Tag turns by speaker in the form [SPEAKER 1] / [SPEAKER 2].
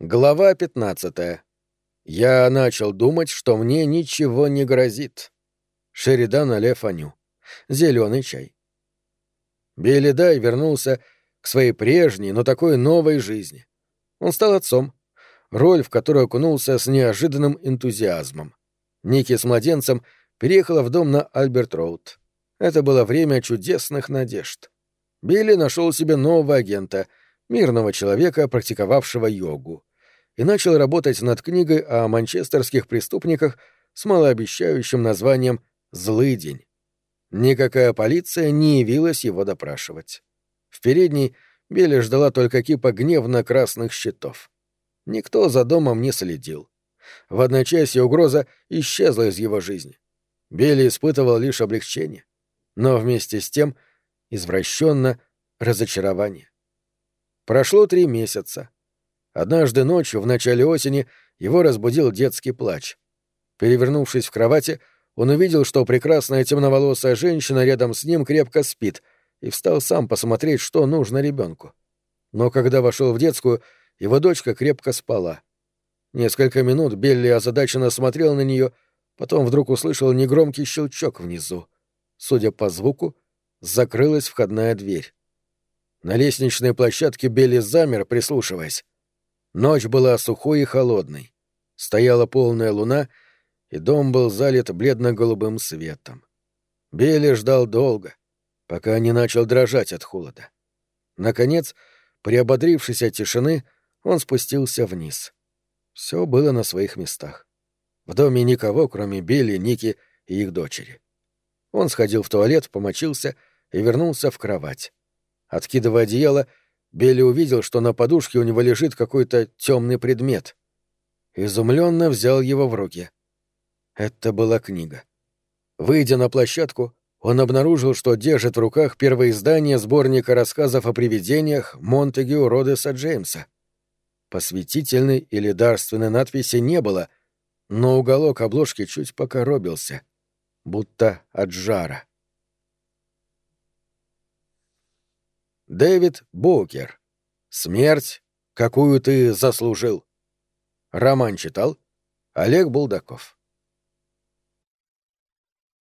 [SPEAKER 1] Глава 15. Я начал думать, что мне ничего не грозит. Шеридан Але Фаню. Зеленый чай. Билли Дай вернулся к своей прежней, но такой новой жизни. Он стал отцом, роль в которую окунулся с неожиданным энтузиазмом. Ники с младенцем переехала в дом на Альберт-Роуд. Это было время чудесных надежд. Билли нашел себе нового агента — мирного человека, практиковавшего йогу, и начал работать над книгой о манчестерских преступниках с малообещающим названием «Злый день». Никакая полиция не явилась его допрашивать. В передней Билли ждала только кипа гневно-красных щитов. Никто за домом не следил. В одночасье угроза исчезла из его жизни. Билли испытывал лишь облегчение, но вместе с тем извращенно разочарование. Прошло три месяца. Однажды ночью, в начале осени, его разбудил детский плач. Перевернувшись в кровати, он увидел, что прекрасная темноволосая женщина рядом с ним крепко спит, и встал сам посмотреть, что нужно ребенку. Но когда вошел в детскую, его дочка крепко спала. Несколько минут Белли озадаченно смотрел на нее, потом вдруг услышал негромкий щелчок внизу. Судя по звуку, закрылась входная дверь. На лестничной площадке Белли замер, прислушиваясь. Ночь была сухой и холодной. Стояла полная луна, и дом был залит бледно-голубым светом. Белли ждал долго, пока не начал дрожать от холода. Наконец, приободрившись от тишины, он спустился вниз. Все было на своих местах. В доме никого, кроме Билли, Ники и их дочери. Он сходил в туалет, помочился и вернулся в кровать. Откидывая одеяло, Билли увидел, что на подушке у него лежит какой-то темный предмет. Изумленно взял его в руки. Это была книга. Выйдя на площадку, он обнаружил, что держит в руках первое издание сборника рассказов о привидениях Монтегю Родеса Джеймса. Посвятительной или дарственной надписи не было, но уголок обложки чуть покоробился, будто от жара. Дэвид Букер. Смерть, какую ты заслужил. Роман читал Олег Булдаков.